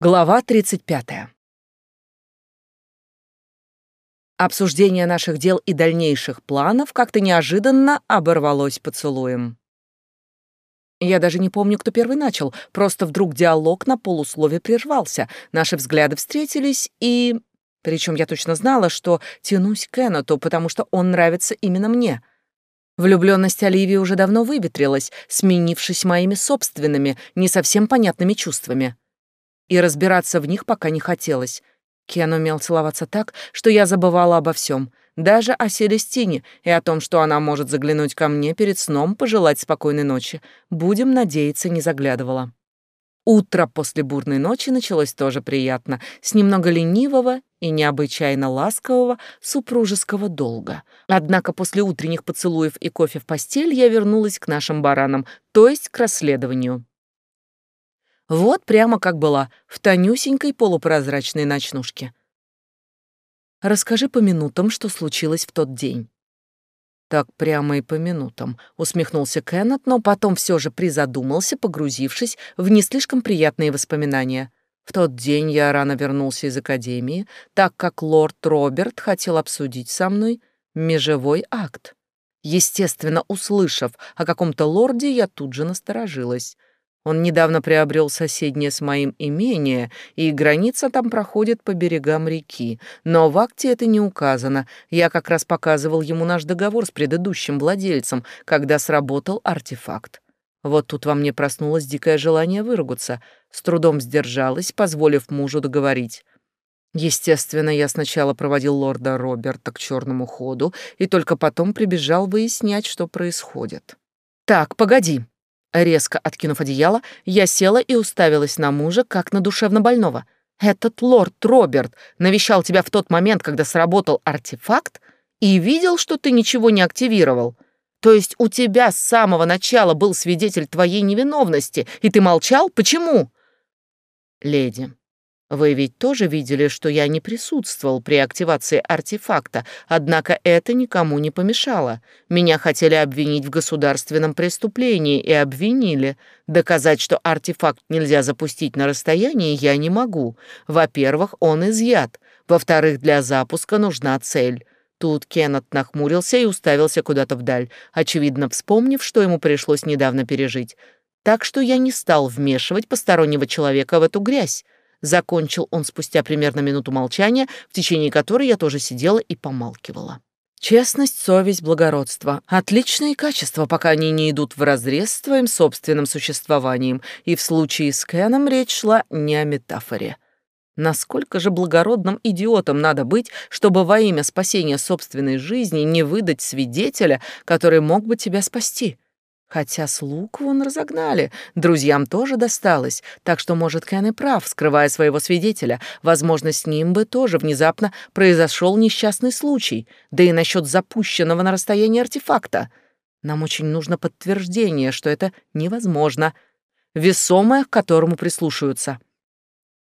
Глава 35. Обсуждение наших дел и дальнейших планов как-то неожиданно оборвалось поцелуем. Я даже не помню, кто первый начал, просто вдруг диалог на полуслове прервался, наши взгляды встретились, и... Причем я точно знала, что тянусь к Эннету, потому что он нравится именно мне. Влюбленность Оливии уже давно выветрилась, сменившись моими собственными, не совсем понятными чувствами и разбираться в них пока не хотелось. Кен умел целоваться так, что я забывала обо всем, даже о Селестине и о том, что она может заглянуть ко мне перед сном, пожелать спокойной ночи. Будем надеяться, не заглядывала. Утро после бурной ночи началось тоже приятно, с немного ленивого и необычайно ласкового супружеского долга. Однако после утренних поцелуев и кофе в постель я вернулась к нашим баранам, то есть к расследованию. Вот прямо как была, в тонюсенькой полупрозрачной ночнушке. Расскажи по минутам, что случилось в тот день. Так прямо и по минутам, усмехнулся Кеннет, но потом все же призадумался, погрузившись в не слишком приятные воспоминания. В тот день я рано вернулся из академии, так как лорд Роберт хотел обсудить со мной межевой акт. Естественно, услышав о каком-то лорде, я тут же насторожилась. Он недавно приобрел соседнее с моим имение, и граница там проходит по берегам реки. Но в акте это не указано. Я как раз показывал ему наш договор с предыдущим владельцем, когда сработал артефакт. Вот тут во мне проснулось дикое желание выругаться. С трудом сдержалась, позволив мужу договорить. Естественно, я сначала проводил лорда Роберта к черному ходу и только потом прибежал выяснять, что происходит. «Так, погоди», Резко откинув одеяло, я села и уставилась на мужа, как на душевно больного. «Этот лорд Роберт навещал тебя в тот момент, когда сработал артефакт, и видел, что ты ничего не активировал. То есть у тебя с самого начала был свидетель твоей невиновности, и ты молчал? Почему?» «Леди, вы ведь тоже видели, что я не присутствовал при активации артефакта, однако это никому не помешало. Меня хотели обвинить в государственном преступлении и обвинили. Доказать, что артефакт нельзя запустить на расстоянии, я не могу. Во-первых, он изъят. Во-вторых, для запуска нужна цель. Тут Кеннет нахмурился и уставился куда-то вдаль, очевидно вспомнив, что ему пришлось недавно пережить. Так что я не стал вмешивать постороннего человека в эту грязь. Закончил он спустя примерно минуту молчания, в течение которой я тоже сидела и помалкивала. Честность, совесть, благородство — отличные качества, пока они не идут вразрез с твоим собственным существованием, и в случае с Кеном речь шла не о метафоре. Насколько же благородным идиотом надо быть, чтобы во имя спасения собственной жизни не выдать свидетеля, который мог бы тебя спасти? Хотя слуг вон разогнали, друзьям тоже досталось, так что, может, Кен и прав, скрывая своего свидетеля. Возможно, с ним бы тоже внезапно произошел несчастный случай, да и насчет запущенного на расстоянии артефакта. Нам очень нужно подтверждение, что это невозможно, весомое, к которому прислушаются.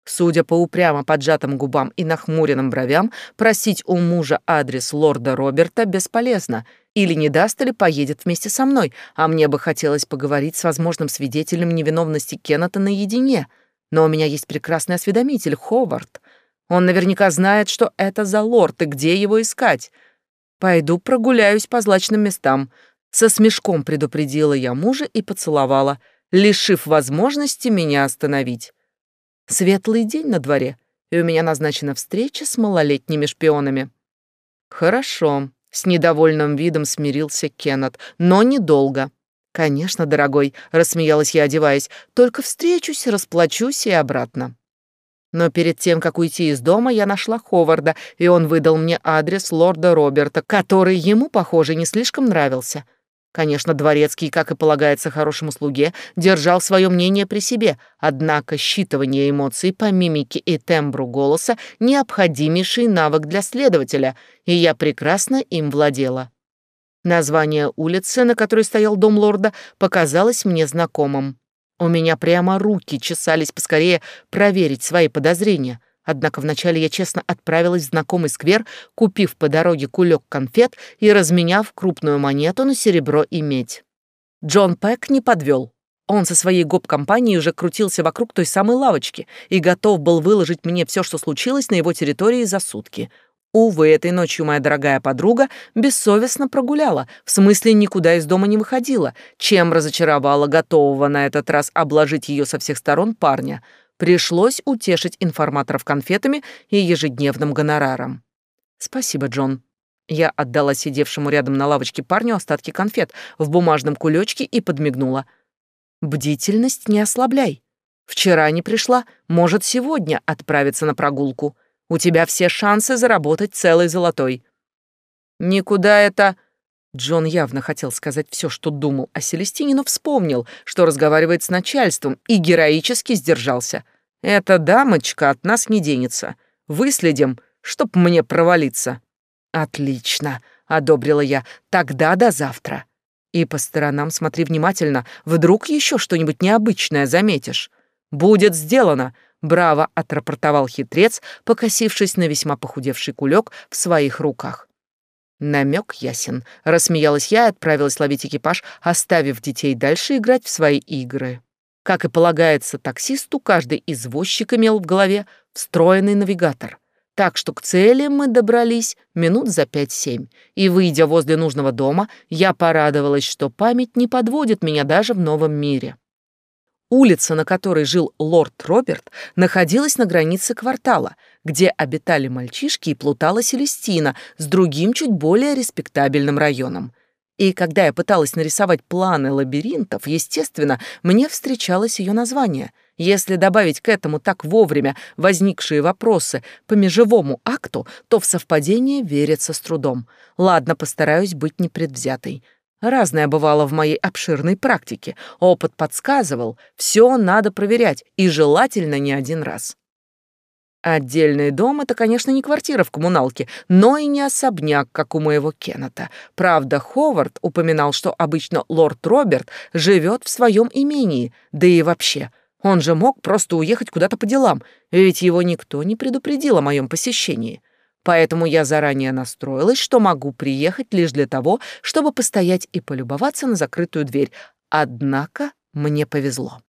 Судя по упрямо поджатым губам и нахмуренным бровям, просить у мужа адрес лорда Роберта бесполезно — или не даст, или поедет вместе со мной, а мне бы хотелось поговорить с возможным свидетелем невиновности Кеннета наедине. Но у меня есть прекрасный осведомитель, Ховард. Он наверняка знает, что это за лорд и где его искать. Пойду прогуляюсь по злачным местам. Со смешком предупредила я мужа и поцеловала, лишив возможности меня остановить. Светлый день на дворе, и у меня назначена встреча с малолетними шпионами. Хорошо, с недовольным видом смирился Кеннет, но недолго. «Конечно, дорогой», — рассмеялась я, одеваясь, «только встречусь, расплачусь и обратно». Но перед тем, как уйти из дома, я нашла Ховарда, и он выдал мне адрес лорда Роберта, который ему, похоже, не слишком нравился — Конечно, Дворецкий, как и полагается хорошему слуге, держал свое мнение при себе, однако считывание эмоций по мимике и тембру голоса — необходимейший навык для следователя, и я прекрасно им владела. Название улицы, на которой стоял дом лорда, показалось мне знакомым. У меня прямо руки чесались поскорее проверить свои подозрения. Однако вначале я честно отправилась в знакомый сквер, купив по дороге кулек конфет и разменяв крупную монету на серебро и медь. Джон Пэк не подвел. Он со своей гоп-компанией уже крутился вокруг той самой лавочки и готов был выложить мне все, что случилось на его территории за сутки. Увы, этой ночью моя дорогая подруга бессовестно прогуляла, в смысле никуда из дома не выходила, чем разочаровала готового на этот раз обложить ее со всех сторон парня. Пришлось утешить информаторов конфетами и ежедневным гонораром. «Спасибо, Джон». Я отдала сидевшему рядом на лавочке парню остатки конфет в бумажном кулечке и подмигнула. «Бдительность не ослабляй. Вчера не пришла, может, сегодня отправиться на прогулку. У тебя все шансы заработать целый золотой». «Никуда это...» Джон явно хотел сказать все, что думал о Селестине, но вспомнил, что разговаривает с начальством, и героически сдержался. «Эта дамочка от нас не денется. Выследим, чтоб мне провалиться». «Отлично», — одобрила я. «Тогда до завтра». «И по сторонам смотри внимательно. Вдруг еще что-нибудь необычное заметишь». «Будет сделано», — браво отрапортовал хитрец, покосившись на весьма похудевший кулек в своих руках. Намек ясен. Рассмеялась я и отправилась ловить экипаж, оставив детей дальше играть в свои игры. Как и полагается таксисту, каждый извозчик имел в голове встроенный навигатор — так что к цели мы добрались минут за пять-семь. И, выйдя возле нужного дома, я порадовалась, что память не подводит меня даже в новом мире. Улица, на которой жил лорд Роберт, находилась на границе квартала, где обитали мальчишки и плутала Селестина с другим чуть более респектабельным районом. И когда я пыталась нарисовать планы лабиринтов, естественно, мне встречалось ее название — если добавить к этому так вовремя возникшие вопросы по межевому акту, то в совпадение верится с трудом. Ладно, постараюсь быть непредвзятой. Разное бывало в моей обширной практике. Опыт подсказывал, все надо проверять, и желательно не один раз. Отдельный дом — это, конечно, не квартира в коммуналке, но и не особняк, как у моего Кеннета. Правда, Ховард упоминал, что обычно лорд Роберт живет в своем имении, да и вообще — он же мог просто уехать куда-то по делам, ведь его никто не предупредил о моем посещении. Поэтому я заранее настроилась, что могу приехать лишь для того, чтобы постоять и полюбоваться на закрытую дверь. Однако мне повезло.